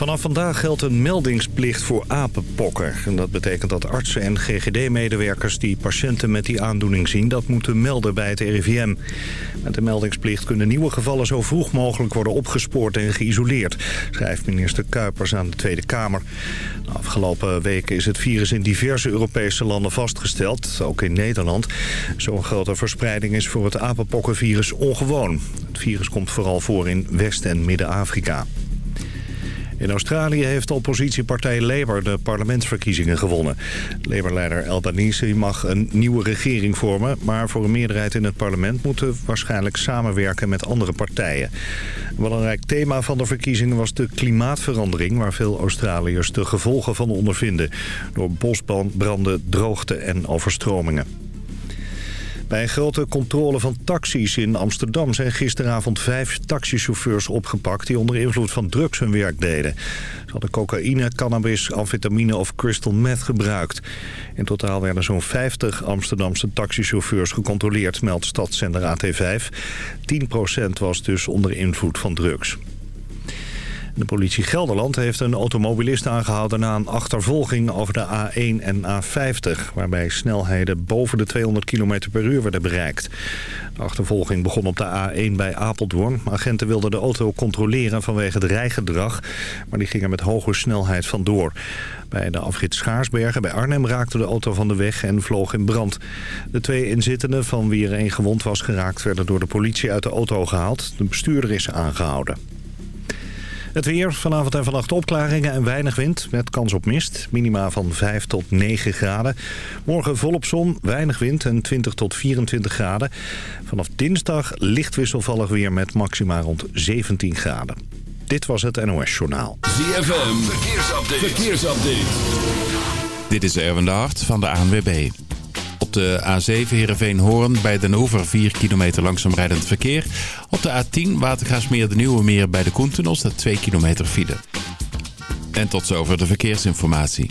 Vanaf vandaag geldt een meldingsplicht voor apenpokken. En dat betekent dat artsen en GGD-medewerkers die patiënten met die aandoening zien... dat moeten melden bij het RIVM. Met de meldingsplicht kunnen nieuwe gevallen zo vroeg mogelijk worden opgespoord en geïsoleerd... schrijft minister Kuipers aan de Tweede Kamer. De afgelopen weken is het virus in diverse Europese landen vastgesteld, ook in Nederland. Zo'n grote verspreiding is voor het apenpokkenvirus ongewoon. Het virus komt vooral voor in West- en Midden-Afrika. In Australië heeft de oppositiepartij Labour de parlementsverkiezingen gewonnen. Labour-leider Albanese mag een nieuwe regering vormen... maar voor een meerderheid in het parlement moeten waarschijnlijk samenwerken met andere partijen. Een belangrijk thema van de verkiezingen was de klimaatverandering... waar veel Australiërs de gevolgen van ondervinden... door bosbranden, droogte en overstromingen. Bij een grote controle van taxis in Amsterdam zijn gisteravond vijf taxichauffeurs opgepakt die onder invloed van drugs hun werk deden. Ze hadden cocaïne, cannabis, amfetamine of crystal meth gebruikt. In totaal werden zo'n 50 Amsterdamse taxichauffeurs gecontroleerd, meldt stadszender AT5. 10% was dus onder invloed van drugs. De politie Gelderland heeft een automobilist aangehouden na een achtervolging over de A1 en A50... waarbij snelheden boven de 200 km per uur werden bereikt. De achtervolging begon op de A1 bij Apeldoorn. Agenten wilden de auto controleren vanwege het rijgedrag... maar die gingen met hoge snelheid vandoor. Bij de afrit Schaarsbergen bij Arnhem raakte de auto van de weg en vloog in brand. De twee inzittenden, van wie er één gewond was geraakt... werden door de politie uit de auto gehaald. De bestuurder is aangehouden. Het weer, vanavond en vannacht opklaringen en weinig wind met kans op mist. Minima van 5 tot 9 graden. Morgen volop zon, weinig wind en 20 tot 24 graden. Vanaf dinsdag licht wisselvallig weer met maxima rond 17 graden. Dit was het NOS Journaal. ZFM, verkeersupdate. verkeersupdate. Dit is Erwin de van de ANWB. Op de A7 Heerenveen-Hoorn bij Den Oever 4 kilometer langzaam rijdend verkeer. Op de A10 Watergaasmeer de Nieuwe Meer bij de Koentunnel staat 2 kilometer file. En tot zover de verkeersinformatie.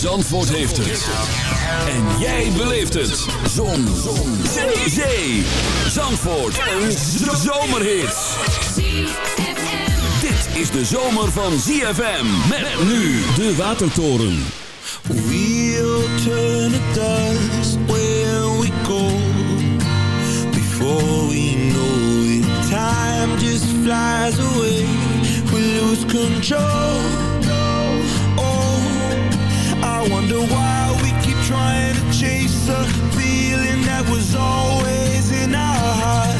Zandvoort heeft het. En jij beleeft het. Zon. Zon. Zee. Zee. Zandvoort. Een zomerhit. Dit is de zomer van ZFM. Met nu de Watertoren. We'll turn to dust where we go Before we know it Time just flies away We lose control wonder why we keep trying to chase a feeling that was always in our hearts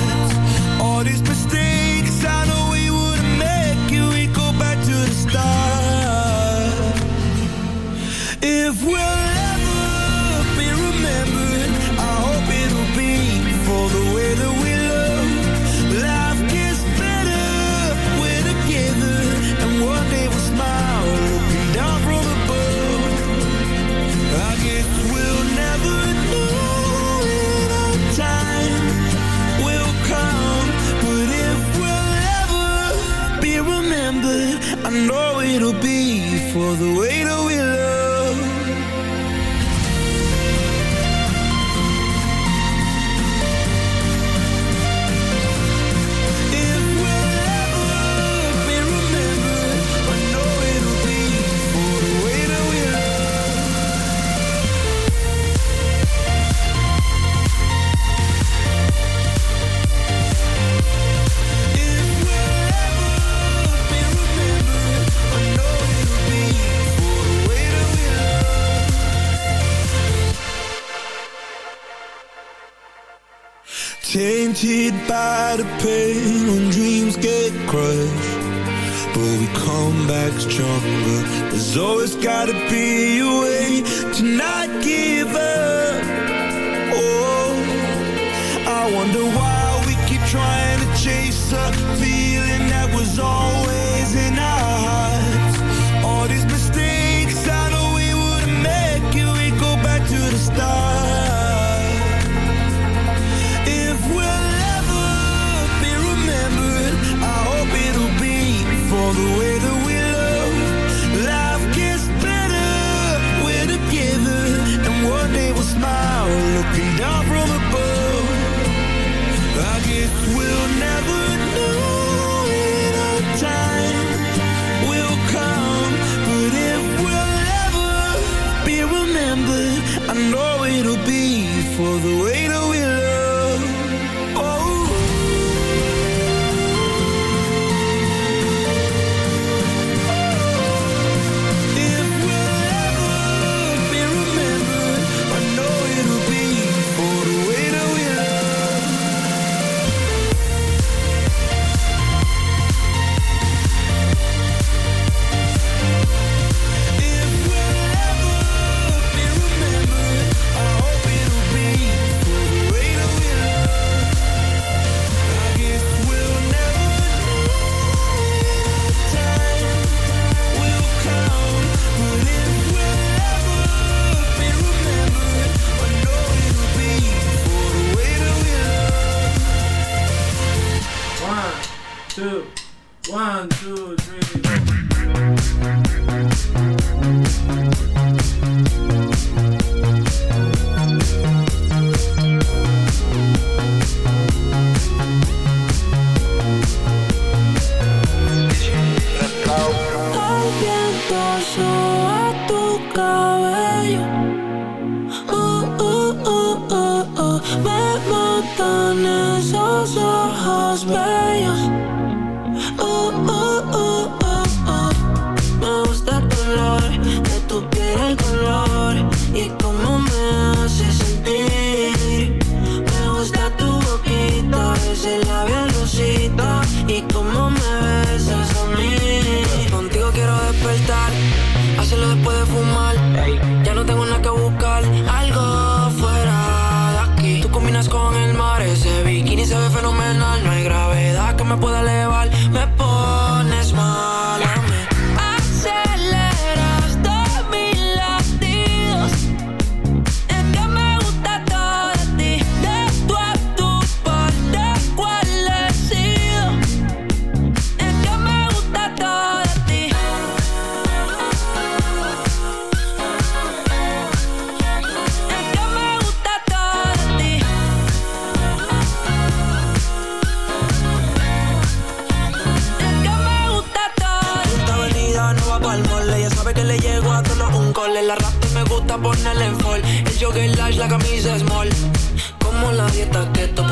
fenomenal. No hay gravedad que me pueda elevar.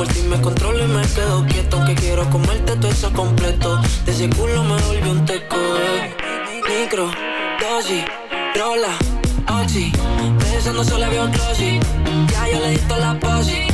por ti me controlo y me quedo quieto Que quiero comerte todo eso completo. De ese culo me volvió un teco eh. Micro, dosis, rola, oxi. Pensando solo había un closet Ya yo le di la posi.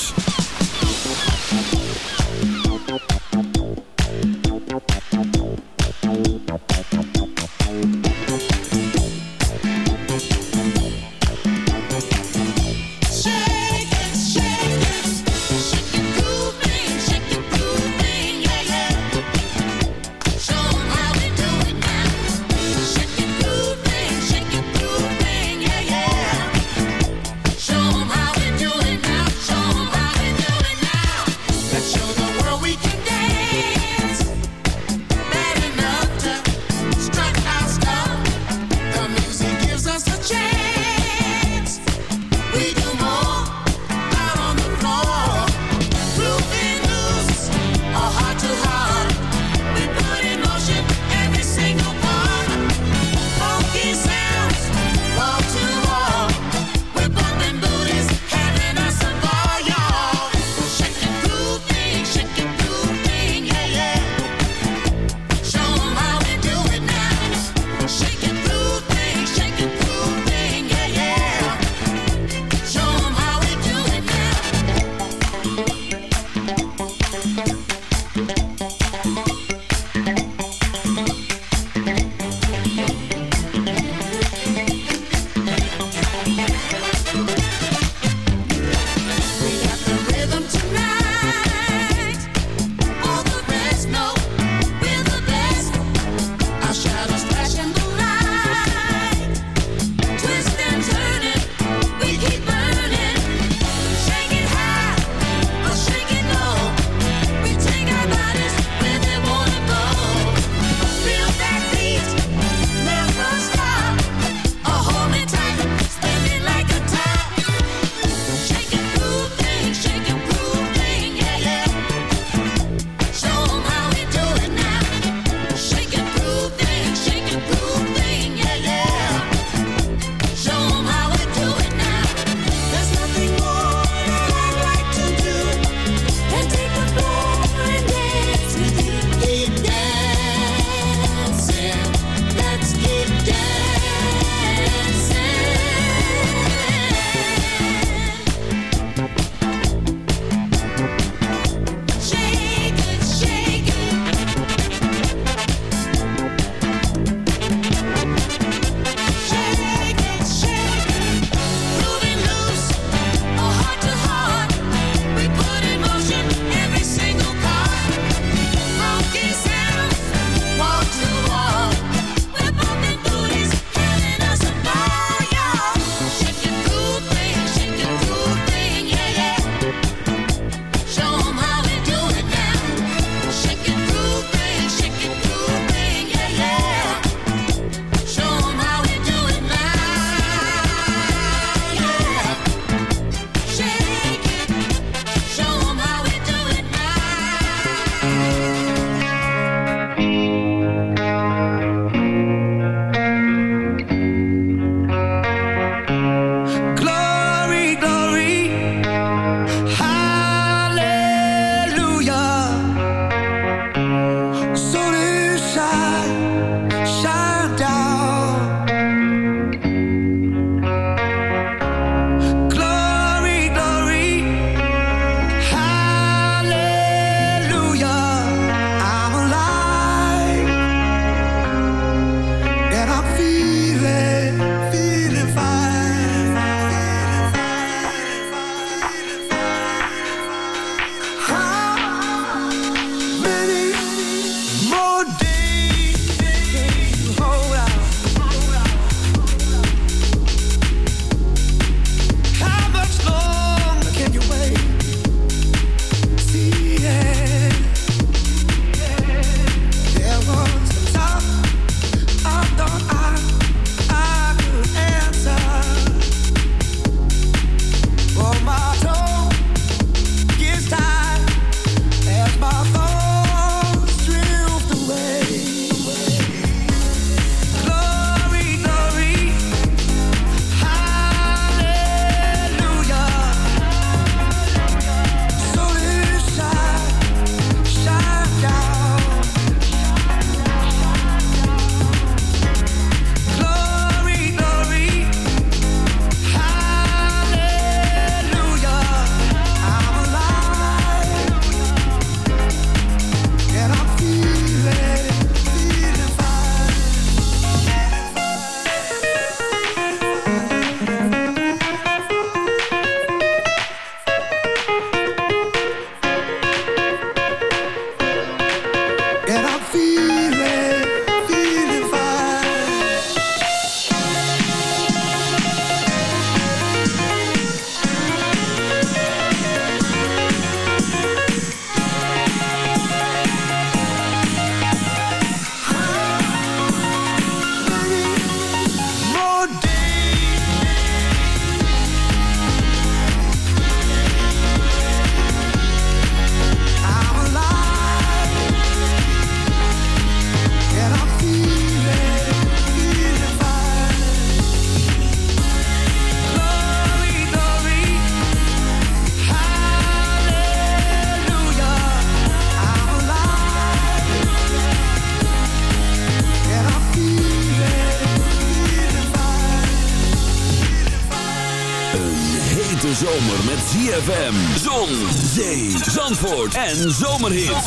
en zomerhit.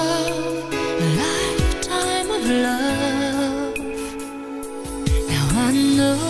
love, a lifetime of love. Now I know.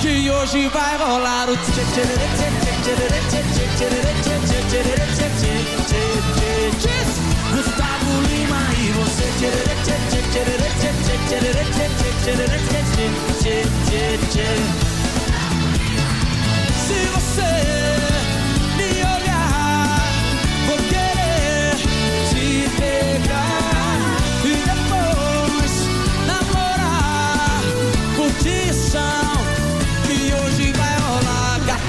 que hoje vai rolar o Gustavo Lima e você Se você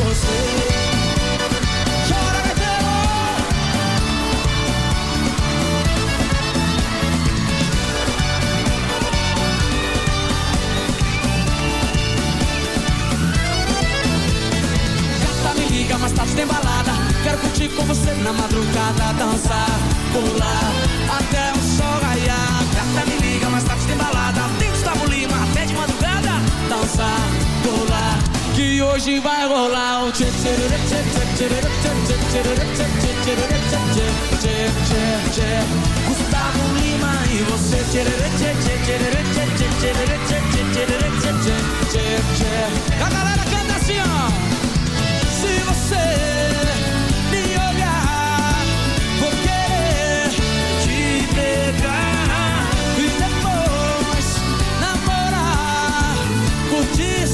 você. Tá, tá embalada, quero curtir com você na madrugada, dançar, pular até o sol raiar. Gata tá, me liga, mais tarde te embalada. Tem Gustavo Lima até de madrugada, dançar que hoje vai rolar um tchê Gustavo Lima e você A galera canta assim ó Se você me olhar Vou querer te pegar E depois namorar Curtir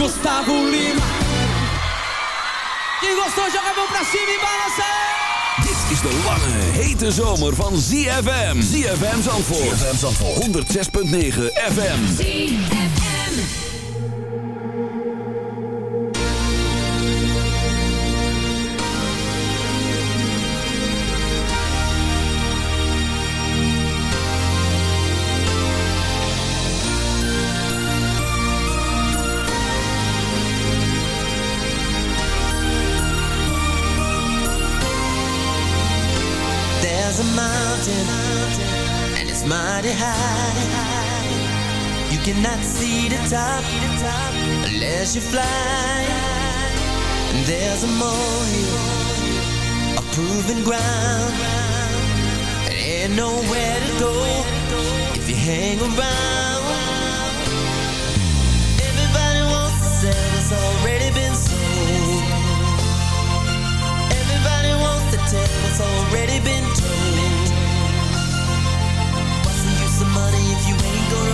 Gustavo Lima Quem gostou joga a mão pra cima e balança Dit is de lange, hete zomer van ZFM. ZFM Zandvoort. ZFM Zandvoort. 106.9 FM. There's a mountain, and it's mighty high. You cannot see the top unless you fly. And there's a molehill, a proven ground. And ain't nowhere to go if you hang around. Everybody wants to sell what's already been sold. Everybody wants to tell what's already been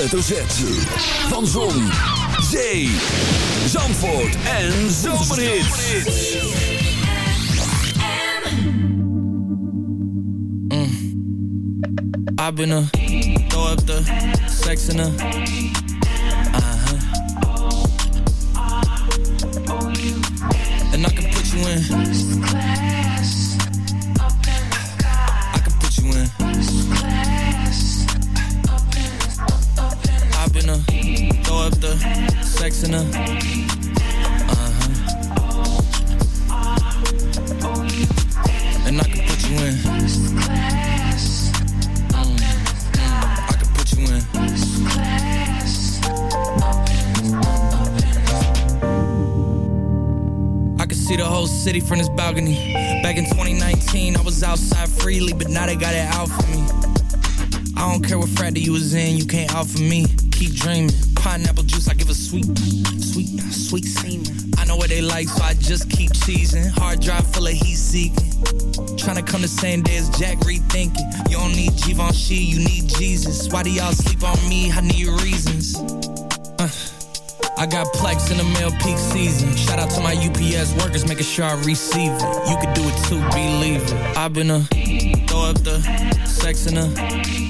hoofdletter Z. Van Zon, Zee, Zandvoort en Zomerhits. Mm. I've been a, throw the sex. You me. Keep dreaming. Pineapple juice, I give a sweet, sweet, sweet semen. I know what they like, so I just keep cheesing. Hard drive full of heat seeking. Tryna come the same day as Jack rethinking. You don't need Givenchy, you need Jesus. Why do y'all sleep on me? I need reasons. Uh, I got plex in the mail peak season. Shout out to my UPS workers, making sure I receive it. You could do it too, believe it. I've been a throw up the sex in a.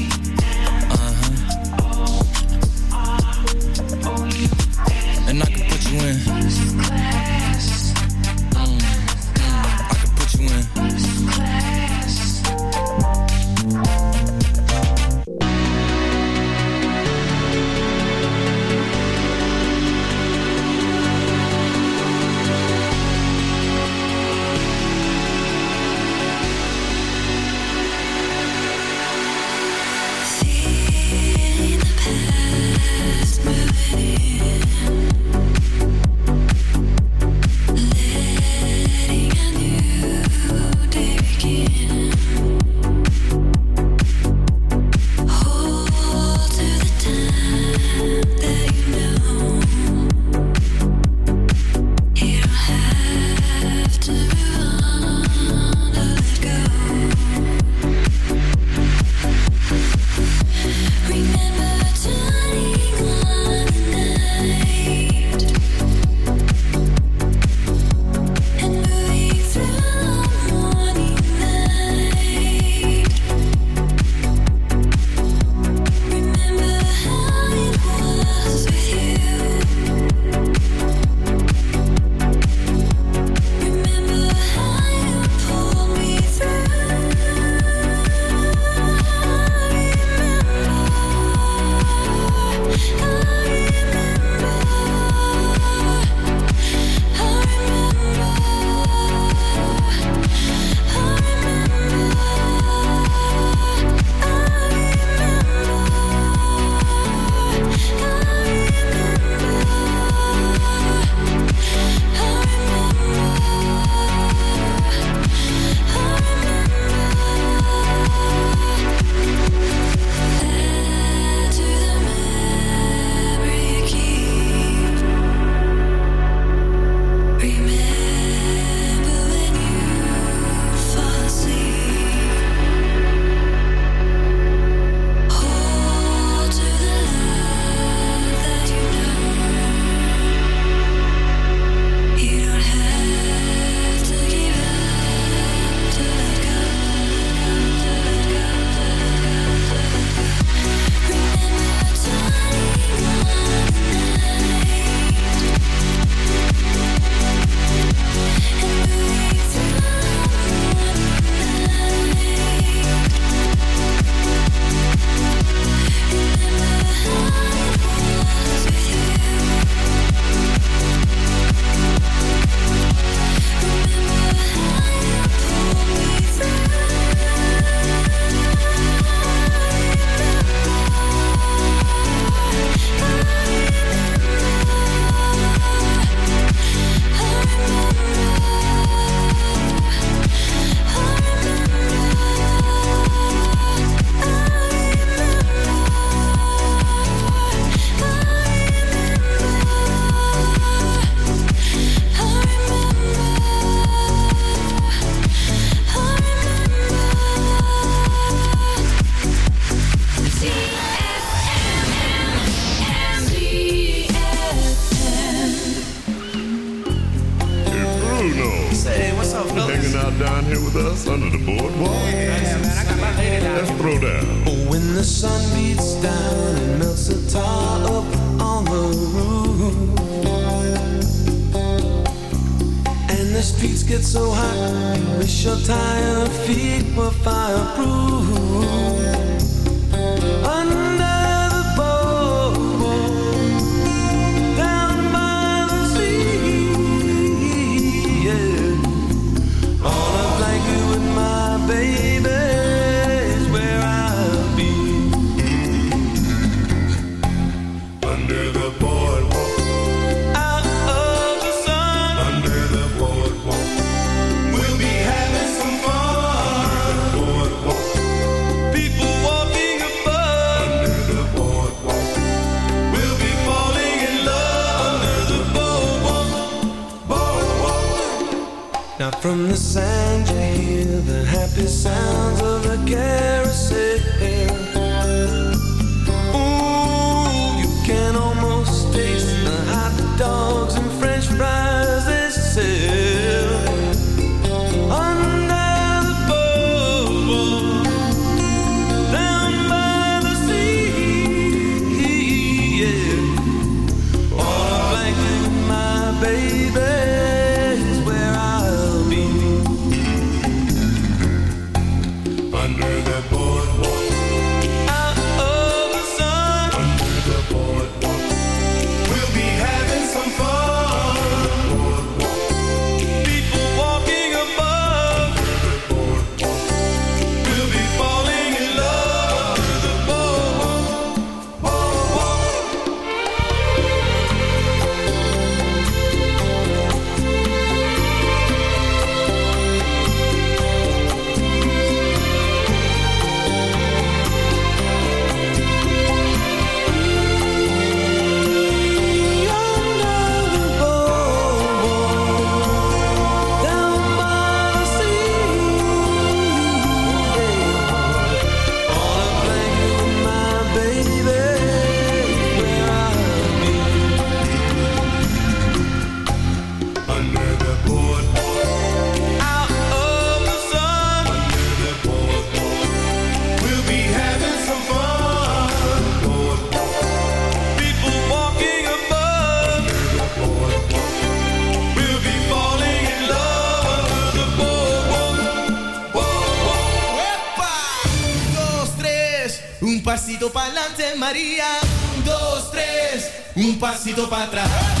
María. Un, dos, tres, un pasito para atrás.